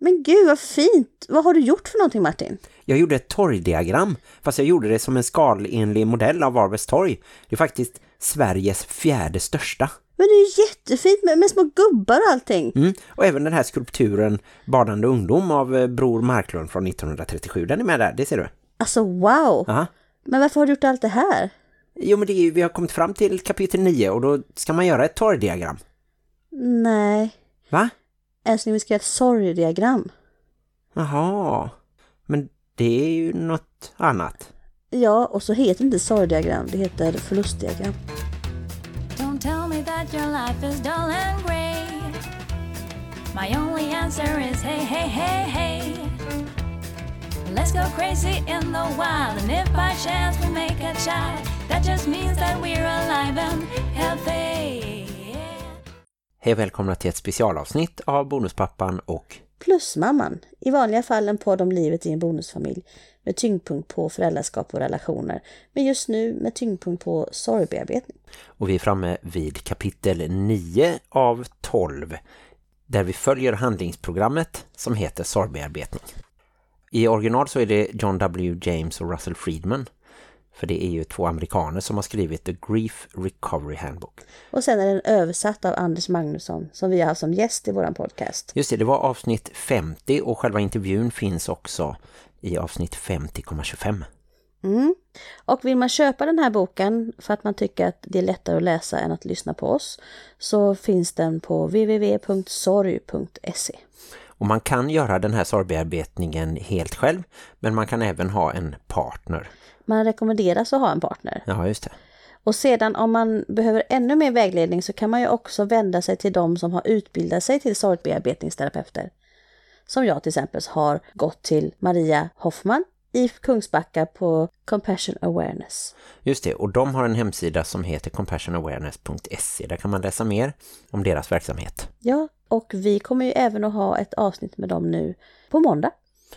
Men gud vad fint! Vad har du gjort för någonting Martin? Jag gjorde ett torgdiagram, fast jag gjorde det som en skalenlig modell av Varbergs torg. Det är faktiskt Sveriges fjärde största. Men det är jättefint med, med små gubbar och allting. Mm. Och även den här skulpturen Badande ungdom av eh, Bror Marklund från 1937. Den är med där, det ser du. Alltså wow! Aha. Men varför har du gjort allt det här? Jo men det är, ju- vi har kommit fram till kapitel 9 och då ska man göra ett torgdiagram. Nej, Va? Älskling vi ska göra ett sorgdiagram. Jaha. Men det är ju något annat. Ja, och så heter det inte sorgdiagram, det heter förlustdiagram. Don't tell me that your life is dull and grey. My only answer is hey, hey, hey, hey. Let's go crazy in the wild, and if by chance we make a child, that just means that we're alive and healthy. Hej och välkomna till ett specialavsnitt av Bonuspappan och Plusmamman, i vanliga fall en podd om livet i en bonusfamilj med tyngdpunkt på föräldraskap och relationer, men just nu med tyngdpunkt på sorgbearbetning. Och vi är framme vid kapitel 9 av 12 där vi följer handlingsprogrammet som heter sorgbearbetning. I original så är det John W. James och Russell Friedman. För det är ju två amerikaner som har skrivit The Grief Recovery Handbook. Och sen är den översatt av Anders Magnusson som vi har haft som gäst i våran podcast. Just det, det var avsnitt 50 och själva intervjun finns också i avsnitt 50,25. Mm. Och vill man köpa den här boken för att man tycker att det är lättare att läsa än att lyssna på oss så finns den på www.sorg.se. Och man kan göra den här sorgbearbetningen helt själv men man kan även ha en partner. Man rekommenderas att ha en partner. Ja, just det. Och sedan om man behöver ännu mer vägledning så kan man ju också vända sig till de som har utbildat sig till sorgbearbetningsterapeuter. Som jag till exempel har gått till Maria Hoffman i Kungsbacka på Compassion Awareness. Just det, och de har en hemsida som heter compassionawareness.se. Där kan man läsa mer om deras verksamhet. Ja, och vi kommer ju även att ha ett avsnitt med dem nu på måndag.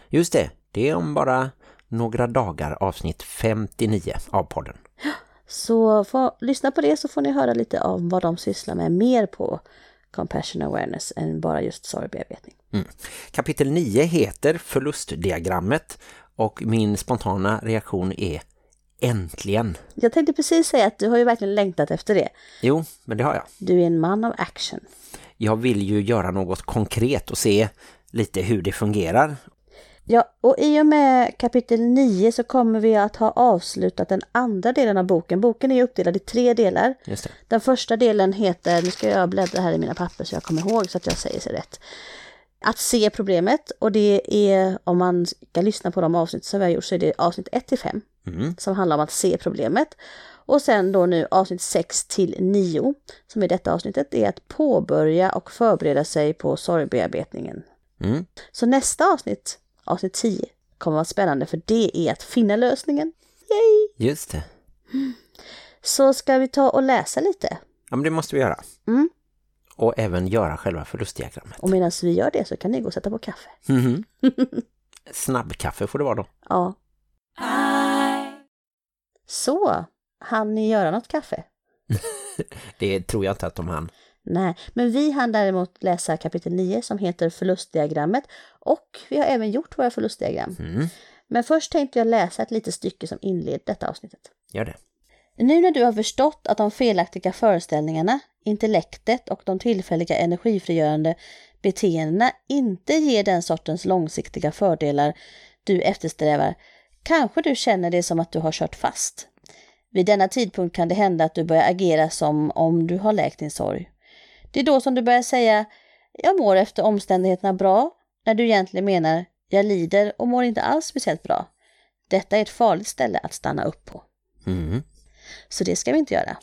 Just det, det är om bara några dagar avsnitt 59 av podden. Så få, lyssna på det så får ni höra lite om vad de sysslar med mer på Compassion Awareness än bara just sorgbearbetning. Mm. Kapitel 9 heter Förlustdiagrammet och min spontana reaktion är Äntligen! Jag tänkte precis säga att du har ju verkligen längtat efter det. Jo, men det har jag. Du är en man av action. Jag vill ju göra något konkret och se lite hur det fungerar. Ja, och i och med kapitel 9 så kommer vi att ha avslutat den andra delen av boken. Boken är uppdelad i tre delar. Den första delen heter, nu ska jag bläddra här i mina papper så jag kommer ihåg så att jag säger sig rätt. Att se problemet och det är, om man ska lyssna på de avsnitt som vi har gjort så är det avsnitt 1 till 5 Mm. som handlar om att se problemet. Och sen då nu avsnitt 6 till 9 som är detta avsnittet, är att påbörja och förbereda sig på sorgbearbetningen. Mm. Så nästa avsnitt, avsnitt 10, kommer vara spännande för det är att finna lösningen. Yay! Just det. Så ska vi ta och läsa lite. Ja, men det måste vi göra. Mm. Och även göra själva förlustdiagrammet. Och medan vi gör det så kan ni gå och sätta på kaffe. Mhm. Snabbkaffe får det vara då. Ja. Så, hann ni göra något kaffe? Det tror jag inte att de hann. Nej, men vi hann däremot läsa kapitel 9 som heter förlustdiagrammet och vi har även gjort våra förlustdiagram. Mm. Men först tänkte jag läsa ett litet stycke som inleder detta avsnittet. Gör det. Nu när du har förstått att de felaktiga föreställningarna, intellektet och de tillfälliga energifrigörande beteendena inte ger den sortens långsiktiga fördelar du eftersträvar, kanske du känner det som att du har kört fast. Vid denna tidpunkt kan det hända att du börjar agera som om du har läkt din sorg. Det är då som du börjar säga jag mår efter omständigheterna bra, när du egentligen menar jag lider och mår inte alls speciellt bra. Detta är ett farligt ställe att stanna upp på. Mm. Så det ska vi inte göra.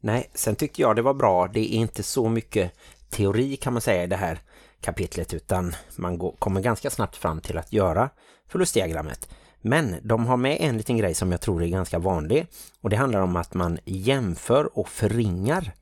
Nej, sen tyckte jag det var bra. Det är inte så mycket teori kan man säga i det här kapitlet utan man går, kommer ganska snabbt fram till att göra förlustdiagrammet. Men de har med en liten grej som jag tror är ganska vanlig och det handlar om att man jämför och förringar.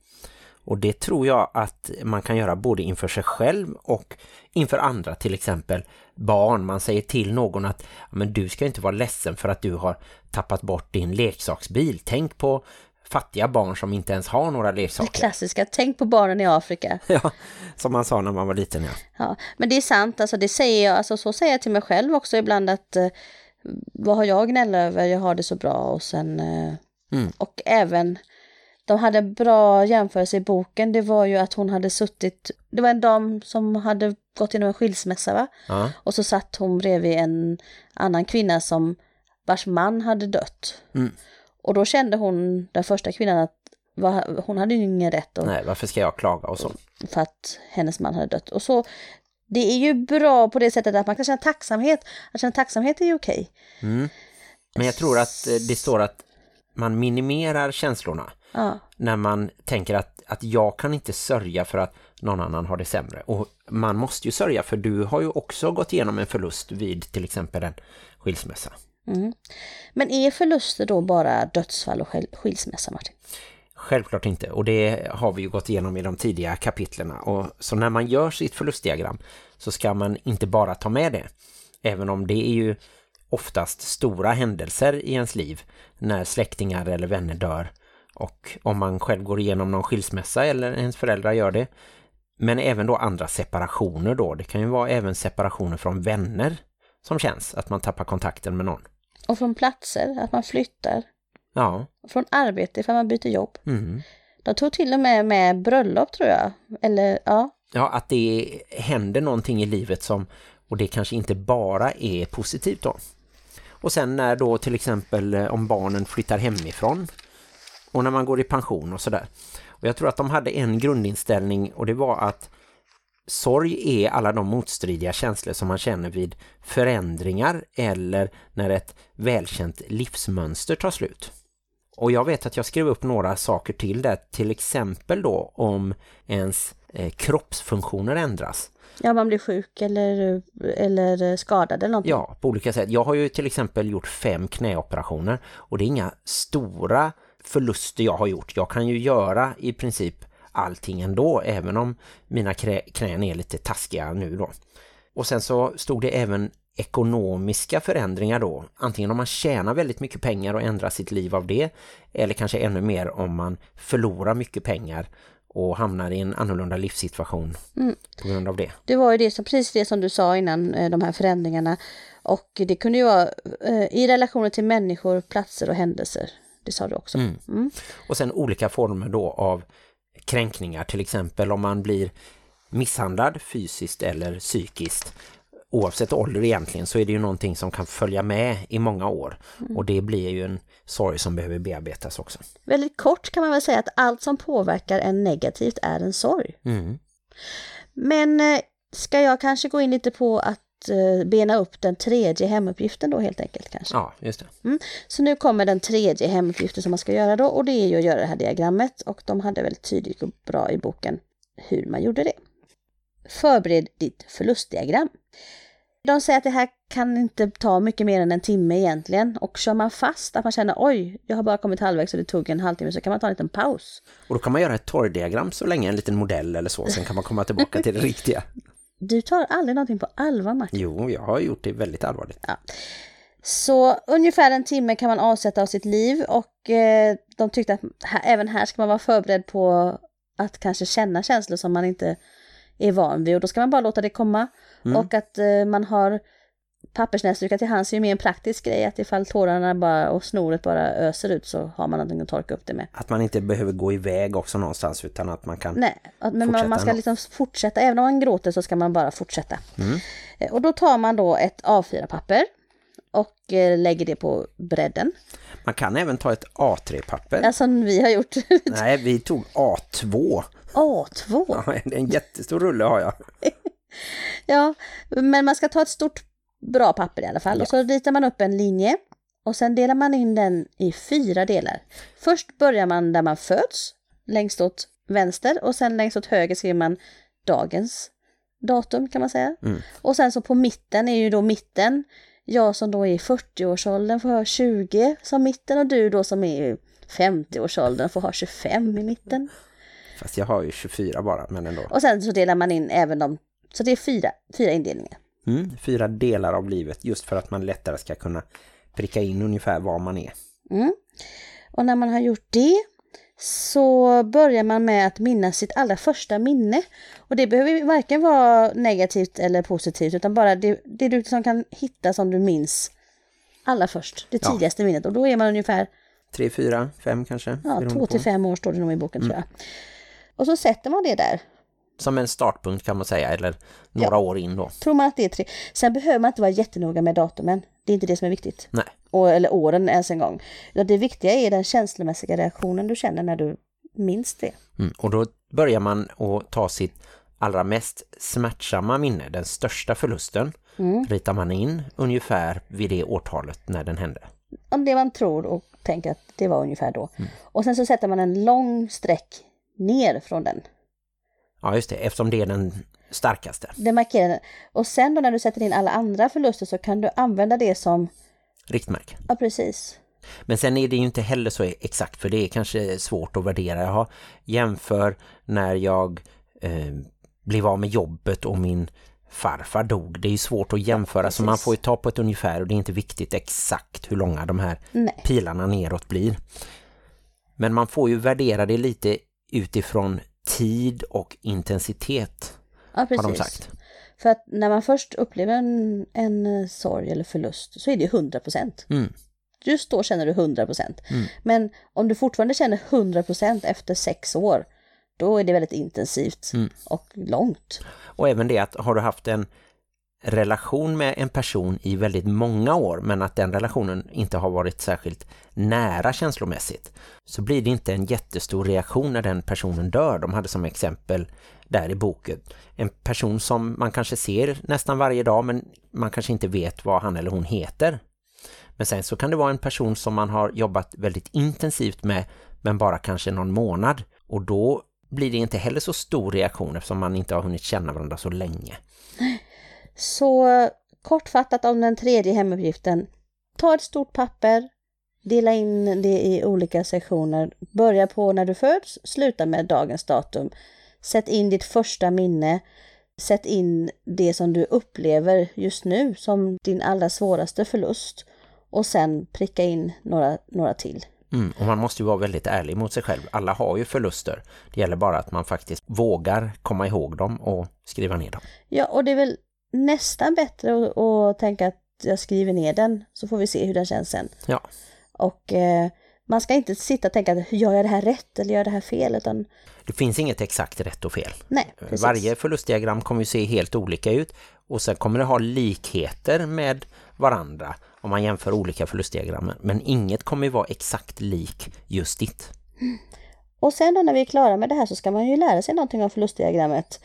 Och det tror jag att man kan göra både inför sig själv och inför andra, till exempel barn. Man säger till någon att men du ska inte vara ledsen för att du har tappat bort din leksaksbil. Tänk på fattiga barn som inte ens har några Det leksaker. klassiska, tänk på barnen i Afrika. Ja, som man sa när man var liten, ja. Ja, men det är sant, alltså det säger jag, alltså så säger jag till mig själv också ibland att eh, vad har jag gnälla över, jag har det så bra och sen eh, Mm. och även de hade en bra jämförelse i boken, det var ju att hon hade suttit, det var en dam som hade gått igenom en skilsmässa va? ja. Och så satt hon bredvid en annan kvinna som vars man hade dött. Mm. Och då kände hon, den första kvinnan, att va- hon hade ju ingen rätt att Nej, varför ska jag klaga och så? för att hennes man hade dött. Och så, det är ju bra på det sättet att man kan känna tacksamhet. Att känna tacksamhet är ju okej. Mm. Men jag tror att eh, det står att man minimerar känslorna Ja, när man tänker att, att jag kan inte sörja för att någon annan har det sämre. Och man måste ju sörja för du har ju också gått igenom en förlust vid till exempel en skilsmässa. mm. Men är förluster då bara dödsfall och skil- skilsmässa, Martin? Självklart inte och det har vi ju gått igenom i de tidiga kapitlerna. Och så när man gör sitt förlustdiagram så ska man inte bara ta med det. Även om det är ju oftast stora händelser i ens liv när släktingar eller vänner dör. Och om man själv går igenom någon skilsmässa eller ens föräldrar gör det. Men även då andra separationer då. Det kan ju vara även separationer från vänner som känns. Att man tappar kontakten med någon. Och från platser, att man flyttar. Ja. Från arbete, för man byter jobb. Mm. De tog till och med med bröllop tror jag. Eller ja, Ja, att det händer någonting i livet som, och det kanske inte bara är positivt då. Och sen när då till exempel eh, om barnen flyttar hemifrån och när man går i pension och sådär. Och jag tror att de hade en grundinställning och det var att sorg är alla de motstridiga känslor som man känner vid förändringar eller när ett välkänt livsmönster tar slut. Och jag vet att jag skrev upp några saker till där, till exempel då om ens eh, kroppsfunktioner ändras. ja man blir sjuk eller, eller skadad eller någonting. Ja, på olika sätt. Jag har ju till exempel gjort fem knäoperationer och det är inga stora förluster jag har gjort. Jag kan ju göra i princip allting ändå, även om mina knän är lite taskiga nu då. Och sen så stod det även ekonomiska förändringar då. Antingen om man tjänar väldigt mycket pengar och ändrar sitt liv av det. Eller kanske ännu mer om man förlorar mycket pengar och hamnar i en annorlunda livssituation Mm. på grund av det. Det var ju det som, precis det som du sa innan, eh, de här förändringarna. Och det kunde ju vara eh, i relationer till människor, platser och händelser. Det sa du också. Mm. Mm. Och sen olika former då av kränkningar. Till exempel om man blir misshandlad fysiskt eller psykiskt. Oavsett ålder egentligen så är det ju någonting som kan följa med i många år. Och det blir ju en sorg som behöver bearbetas också. Väldigt kort kan man väl säga att allt som påverkar en negativt är en sorg. Mm. Men eh, ska jag kanske gå in lite på att eh, bena upp den tredje hemuppgiften då helt enkelt kanske. Ja, just det. Så nu kommer den tredje hemuppgiften som man ska göra då och det är ju att göra det här diagrammet och de hade väldigt tydligt och bra i boken hur man gjorde det. Förbered ditt förlustdiagram. De säger att det här kan inte ta mycket mer än en timme egentligen och kör man fast att man känner oj, jag har bara kommit halvvägs och det tog en halvtimme så kan man ta en liten paus. Och då kan man göra ett torrdiagram så länge, en liten modell eller så. Sen kan man komma tillbaka till det riktiga. Du tar aldrig någonting på allvar Martin. Jo, jag har gjort det väldigt allvarligt. Så ungefär en timme kan man avsätta av sitt liv och eh, de tyckte att här, även här ska man vara förberedd på att kanske känna känslor som man inte är van vid och då ska man bara låta det komma. Och att eh, man har pappersnäsdukar till hands är ju mer en praktisk grej att ifall tårarna bara och snoret bara öser ut så har man någonting att torka upp det med. Att man inte behöver gå iväg också någonstans utan att man kan... Nej, men man, man ska liksom fortsätta, även om man gråter så ska man bara fortsätta. Mm. Eh, Och då tar man då ett A4-papper och eh, lägger det på bredden. Man kan även ta ett A3-papper. Ja, som vi har gjort. Nej, vi tog A2. A2? Ja, en jättestor rulle har jag. Ja, men man ska ta ett stort bra papper i alla fall. Ja. Och så ritar man upp en linje. Och sen delar man in den i fyra delar. Först börjar man där man föds, längst åt vänster. Och sen längst åt höger skriver man dagens datum kan man säga. Mm. Och sen så på mitten är ju då mitten. Jag som då är i 40-årsåldern får ha 20 som mitten och du då som är i 50-årsåldern får ha 25 i mitten. Fast jag har ju 24 bara, men ändå. Och sen så delar man in även de, så det är fyra, fyra indelningar. Mm, fyra delar av livet, just för att man lättare ska kunna pricka in ungefär var man är. Mm. Och när man har gjort det så börjar man med att minnas sitt allra första minne. Och det behöver varken vara negativt eller positivt utan bara det, det du som kan hitta som du minns allra först, det Ja. tidigaste minnet. Och då är man ungefär Tre, fyra, fem kanske? ja, beroende två på. till fem år står det nog i boken Mm. tror jag. Och så sätter man det där. Som en startpunkt kan man säga, eller några år in då. Tror man att det är tre. Sen behöver man inte vara jättenoga med datumen. Det är inte det som är viktigt. Nej. Och, eller åren ens en gång. Det viktiga är den känslomässiga reaktionen du känner när du minns det. Mm. Och då börjar man att ta sitt allra mest smärtsamma minne, den största förlusten, Mm. ritar man in ungefär vid det årtalet när den hände. Om det man tror och tänker att det var ungefär då. Och sen så sätter man en lång streck ner från den. Ja just det, eftersom det är den starkaste. Det markerar den. Och sen då när du sätter in alla andra förluster så kan du använda det som, Riktmärke. ja precis. Men sen är det ju inte heller så exakt för det är kanske svårt att värdera. Jag jämför när jag eh, blev av med jobbet och min farfar dog. Det är ju svårt att jämföra så man får ju ta på ett ungefär och det är inte viktigt exakt hur långa de här Nej. pilarna neråt blir. Men man får ju värdera det lite utifrån tid och intensitet Ja, precis. har de sagt. För att när man först upplever en, en eh, sorg eller förlust så är det ju 100 procent. Mm. Just då känner du 100 procent. Men om du fortfarande känner 100 procent efter sex år, då är det väldigt intensivt Mm. och långt. Och även det att har du haft en relation med en person i väldigt många år men att den relationen inte har varit särskilt nära känslomässigt så blir det inte en jättestor reaktion när den personen dör. De hade som exempel där i boken en person som man kanske ser nästan varje dag men man kanske inte vet vad han eller hon heter. Men sen så kan det vara en person som man har jobbat väldigt intensivt med men bara kanske någon månad och då blir det inte heller så stor reaktion eftersom man inte har hunnit känna varandra så länge. Så kortfattat om den tredje hemuppgiften. Ta ett stort papper, dela in det i olika sektioner. Börja på när du föds, sluta med dagens datum. Sätt in ditt första minne. Sätt in det som du upplever just nu som din allra svåraste förlust. Och sen pricka in några, några till. Mm, och man måste ju vara väldigt ärlig mot sig själv. Alla har ju förluster. Det gäller bara att man faktiskt vågar komma ihåg dem och skriva ner dem. Ja, och det är väl nästan bättre att, att tänka att jag skriver ner den så får vi se hur den känns sen. Ja, Och eh, man ska inte sitta och tänka gör jag det här rätt eller gör jag det här fel utan det finns inget exakt rätt och fel. nej, precis. Varje förlustdiagram kommer ju se helt olika ut och sen kommer det ha likheter med varandra om man jämför olika förlustdiagram. Men inget kommer ju vara exakt lik just ditt. Och sen då när vi är klara med det här så ska man ju lära sig någonting om förlustdiagrammet.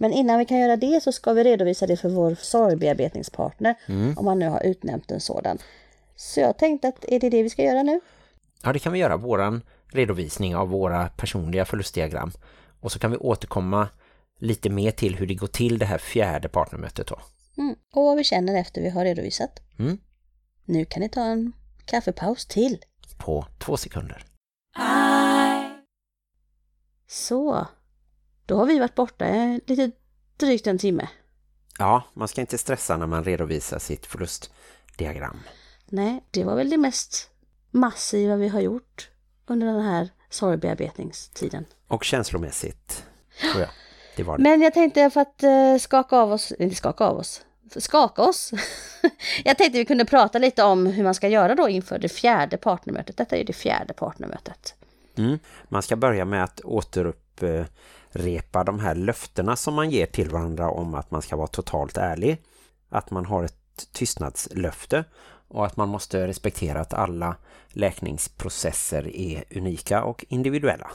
Men innan vi kan göra det så ska vi redovisa det för vår sorgbearbetningspartner om man nu har utnämnt en sådan. Så jag tänkte att är det det vi ska göra nu? Ja, det kan vi göra. Våran redovisning av våra personliga förlustdiagram. Och så kan vi återkomma lite mer till hur det går till det här fjärde partnermötet då. Mm. Och vad vi känner efter vi har redovisat. Mm. Nu kan ni ta en kaffepaus till. På två sekunder. I Så, då har vi varit borta lite drygt en timme. Ja, man ska inte stressa när man redovisar sitt förlustdiagram. Nej, det var väl det mest massiva vi har gjort under den här sorgbearbetningstiden. Och känslomässigt, tror jag. Det var det. Men jag tänkte för att eh, skaka av oss, inte skaka av oss, skaka oss. jag tänkte vi kunde prata lite om hur man ska göra då inför det fjärde partnermötet. Detta är ju det fjärde partnermötet. Mm. Man ska börja med att återupprepa de här löftena som man ger till varandra om att man ska vara totalt ärlig. Att man har ett tystnadslöfte och att man måste respektera att alla läkningsprocesser är unika och individuella.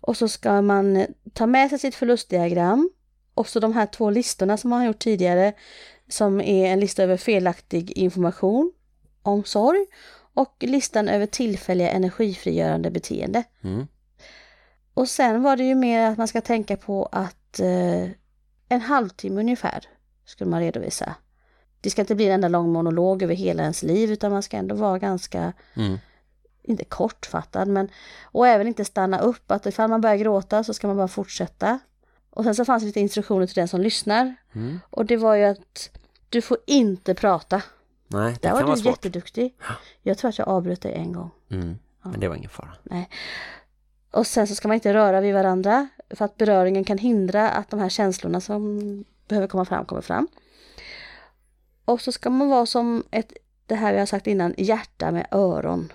Och så ska man eh, ta med sig sitt förlustdiagram och så de här två listorna som man har gjort tidigare som är en lista över felaktig information om sorg och listan över tillfälliga energifrigörande beteende. Mm. Och sen var det ju mer att man ska tänka på att eh, en halvtimme ungefär skulle man redovisa. Det ska inte bli en enda lång monolog över hela ens liv utan man ska ändå vara ganska, Mm. inte kortfattad men och även inte stanna upp att ifall man börjar gråta så ska man bara fortsätta. Och sen så fanns det lite instruktioner till den som lyssnar Mm. och det var ju att du får inte prata. Nej, det Där kan var vara du svårt. jätteduktig. Jag tror att jag avbröt dig en gång. Mm. men det var ingen fara. Nej. Och sen så ska man inte röra vid varandra för att beröringen kan hindra att de här känslorna som behöver komma fram kommer fram. Och så ska man vara som ett, det här vi har sagt innan, hjärta med öron.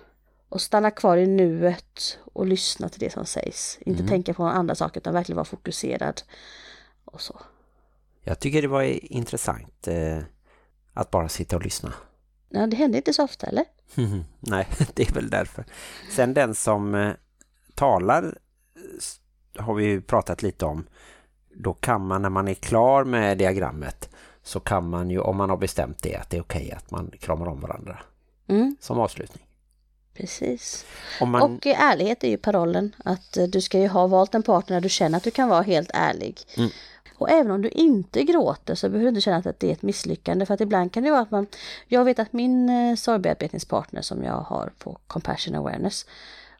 Och stanna kvar i nuet och lyssna till det som sägs. Inte Mm. tänka på andra saker utan verkligen vara fokuserad. Och så. Jag tycker det var intressant eh, att bara sitta och lyssna. Ja, det händer inte så ofta, eller? Nej, det är väl därför. Sen den som eh, talar eh, har vi pratat lite om. Då kan man när man är klar med diagrammet så kan man ju, om man har bestämt det, att det är okej att man kramar om varandra Mm, som avslutning. precis. Man, Och eh, ärlighet är ju parollen. Att eh, du ska ju ha valt en partner där du känner att du kan vara helt ärlig. Mm. Och även om du inte gråter så behöver du inte känna att det är ett misslyckande. För att ibland kan det vara att man... Jag vet att min sorgbearbetningspartner som jag har på Compassion Awareness.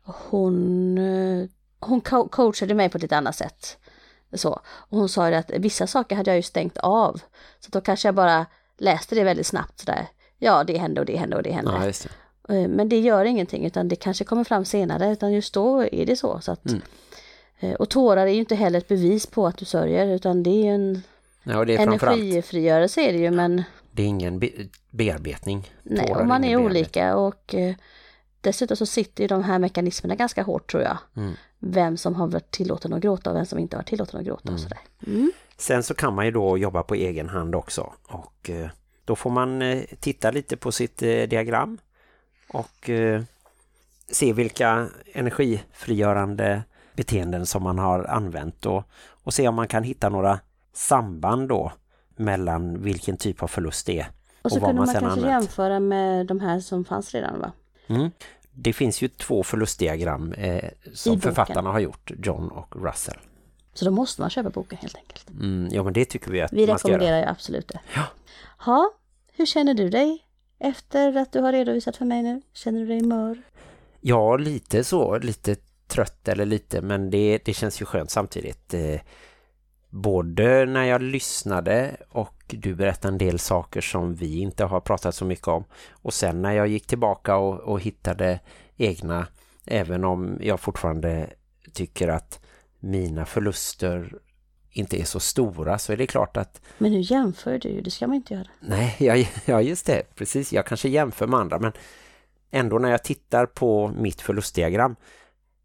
Hon, eh, hon co- coachade mig på ett lite annat sätt. Så. Och hon sa ju att vissa saker hade jag ju stängt av. Så då kanske jag bara läste det väldigt snabbt sådär. Ja, det hände och det hände och det hände. ja, det. Eh, Men det gör ingenting utan det kanske kommer fram senare utan just då är det så. så att, Mm. eh, Och tårar är ju inte heller ett bevis på att du sörjer utan det är ju en Ja, det är energifrigörelse är det ju men det är ingen be bearbetning. nej, Tårar och man är bearbetning. olika och dessutom så sitter ju de här mekanismerna ganska hårt tror jag. Mm. Vem som har varit tillåten att gråta och vem som inte har varit tillåten att gråta och sådär. Mm. Sen så kan man ju då jobba på egen hand också och eh, då får man eh, titta lite på sitt eh, diagram och se vilka energifrigörande beteenden som man har använt och, och se om man kan hitta några samband då mellan vilken typ av förlust det är Och så vad kunde man man kanske använt. jämföra med de här som fanns redan va? Mm. Det finns ju två förlustdiagram eh, som författarna har gjort, John och Russell. Så då måste man köpa boken helt enkelt. Mm, ja men det tycker vi att Vi man ska göra. rekommenderar ju absolut det. Ja. Ha, hur känner du dig efter att du har redovisat för mig nu? Känner du dig mör? Ja, lite så. Lite trött eller lite, men det, det känns ju skönt samtidigt. Eh, både när jag lyssnade och du berättade en del saker som vi inte har pratat så mycket om. Och sen när jag gick tillbaka och, och hittade egna, även om jag fortfarande tycker att mina förluster inte är så stora så är det klart att Men nu jämför du ju, det ska man inte göra. Nej, ja, ja just det. Precis, jag kanske jämför med andra men ändå när jag tittar på mitt förlustdiagram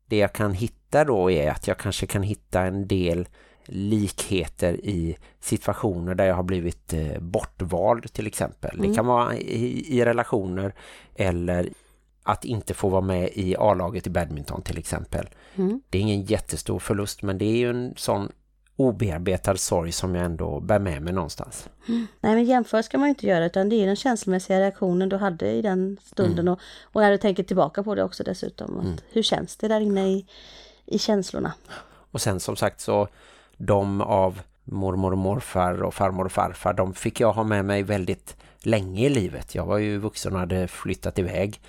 det jag kan hitta då är att jag kanske kan hitta en del likheter i situationer där jag har blivit eh, bortvald till exempel. Det Mm. kan vara i, i relationer eller att inte få vara med i A-laget i badminton till exempel. Mm. Det är ingen jättestor förlust men det är ju en sån obearbetad sorg som jag ändå bär med mig någonstans. Nej men jämför ska man inte göra utan det är den känslomässiga reaktionen du hade i den stunden och, och när du tänker tillbaka på det också dessutom. Att Hur känns det där inne i, i känslorna? Och sen som sagt så de av mormor och morfar och farmor och farfar de fick jag ha med mig väldigt länge i livet. Jag var ju vuxen och hade flyttat iväg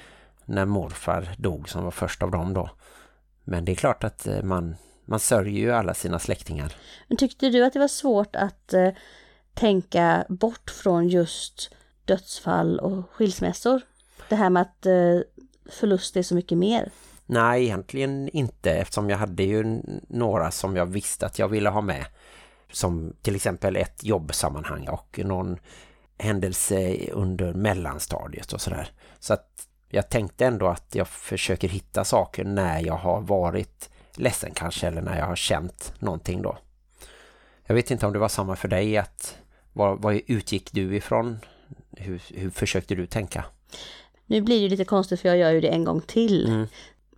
när morfar dog som var först av dem då. Men det är klart att eh, man, man sörjer ju alla sina släktingar. Men tyckte du att det var svårt att eh, tänka bort från just dödsfall och skilsmässor? Det här med att eh, förlust är så mycket mer. Nej, egentligen inte eftersom jag hade ju några som jag visste att jag ville ha med. Som till exempel ett jobbsammanhang och någon händelse under mellanstadiet och sådär. Så att jag tänkte ändå att jag försöker hitta saker när jag har varit ledsen kanske eller när jag har känt någonting då. Jag vet inte om det var samma för dig att vad, vad utgick du ifrån? Hur, hur försökte du tänka? Nu blir det lite konstigt för jag gör ju det en gång till. Mm.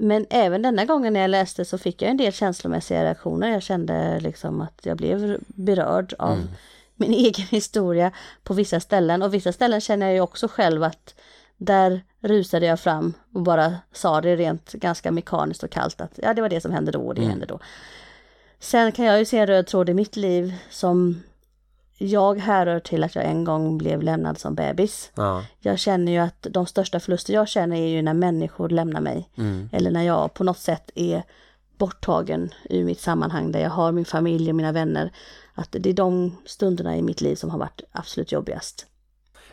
Men även denna gången när jag läste så fick jag en del känslomässiga reaktioner. Jag kände liksom att jag blev berörd av min egen historia på vissa ställen. Och vissa ställen känner jag ju också själv att där rusade jag fram och bara sa det rent ganska mekaniskt och kallt att ja det var det som hände då och det hände då. Sen kan jag ju se en röd tråd i mitt liv som jag härrör till att jag en gång blev lämnad som bebis. Ja. Jag känner ju att de största förluster jag känner är ju när människor lämnar mig. Mm. Eller när jag på något sätt är borttagen ur mitt sammanhang där jag har min familj och mina vänner. Att det är de stunderna i mitt liv som har varit absolut jobbigast.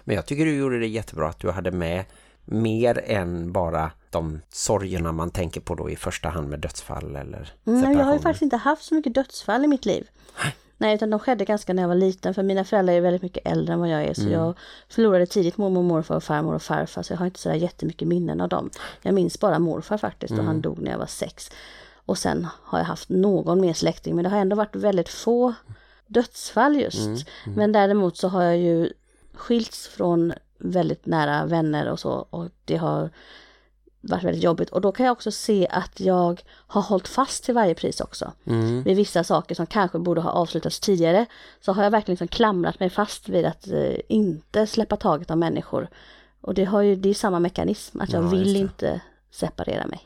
Men jag tycker du gjorde det jättebra att du hade med mer än bara de sorgerna man tänker på då i första hand med dödsfall eller Mm, jag har ju separationer. faktiskt inte haft så mycket dödsfall i mitt liv. Nej, utan de skedde ganska när jag var liten för mina föräldrar är väldigt mycket äldre än vad jag är så jag förlorade tidigt mormor, morfar och farmor och farfar så jag har inte sådär jättemycket minnen av dem. Jag minns bara morfar faktiskt och han dog när jag var sex. Och sen har jag haft någon mer släkting men det har ändå varit väldigt få dödsfall just. Men däremot så har jag ju skilts från väldigt nära vänner och så och det har varit väldigt jobbigt och då kan jag också se att jag har hållit fast till varje pris också. Mm. Vid vissa saker som kanske borde ha avslutats tidigare så har jag verkligen liksom klamrat mig fast vid att eh, inte släppa taget av människor. Och det, har ju, det är samma mekanism, att jag Ja, vill inte separera mig.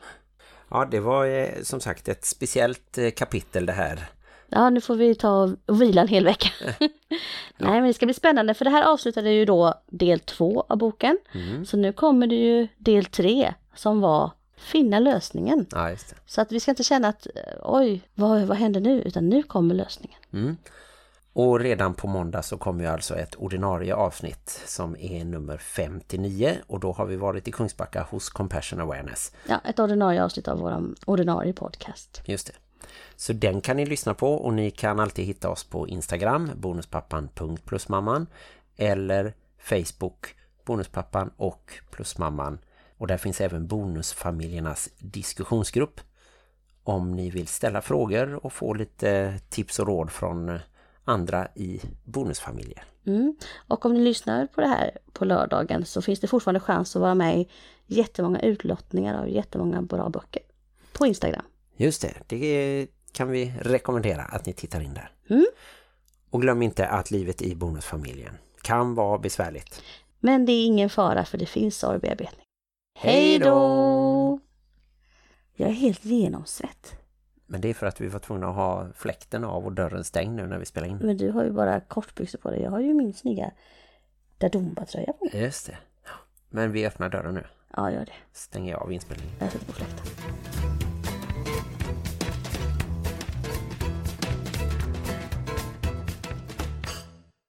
Ja, det var eh, som sagt ett speciellt eh, kapitel det här. Ja, nu får vi ta och vila en hel vecka. Nej, men det ska bli spännande för det här avslutade ju då del två av boken. Mm. Så nu kommer det ju del tre som var finna lösningen. Ja. Så att vi ska inte känna att oj, vad, vad händer nu? Utan nu kommer lösningen. Mm. Och redan på måndag så kommer ju alltså ett ordinarie avsnitt som är nummer 59 och då har vi varit i Kungsbacka hos Compassion Awareness. Ja, ett ordinarie avsnitt av vår ordinarie podcast. Just det. Så den kan ni lyssna på och ni kan alltid hitta oss på Instagram, bonuspappan.plusmamman eller Facebook, bonuspappan och plusmamman. Och där finns även bonusfamiljernas diskussionsgrupp om ni vill ställa frågor och få lite tips och råd från andra i bonusfamiljer. Mm. Och om ni lyssnar på det här på lördagen så finns det fortfarande chans att vara med i jättemånga utlottningar av jättemånga bra böcker på Instagram. Just det, det kan vi rekommendera att ni tittar in där. Mm. Och glöm inte att livet i bonusfamiljen kan vara besvärligt. Men det är ingen fara för det finns sorgbearbetning. Hej då! Jag är helt genomsvett. Men det är för att vi var tvungna att ha fläkten av och dörren stängd nu när vi spelar in. Men du har ju bara kortbyxor på dig. Jag har ju min snygga Dadumba-tröja på mig. Just det. Men vi öppnar dörren nu. Ja, gör det. Stänger jag av inspelningen. Jag sätter på fläkten.